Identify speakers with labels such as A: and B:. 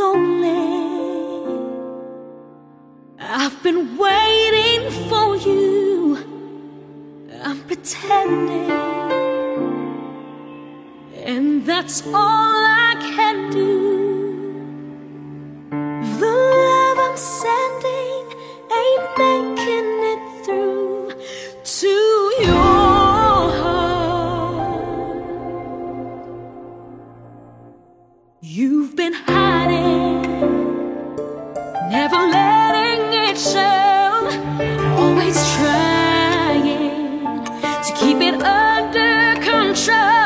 A: lonely. I've been waiting for you. I'm pretending, and that's all I can do. The love I'm sending ocean.